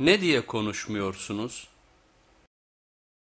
Ne diye konuşmuyorsunuz?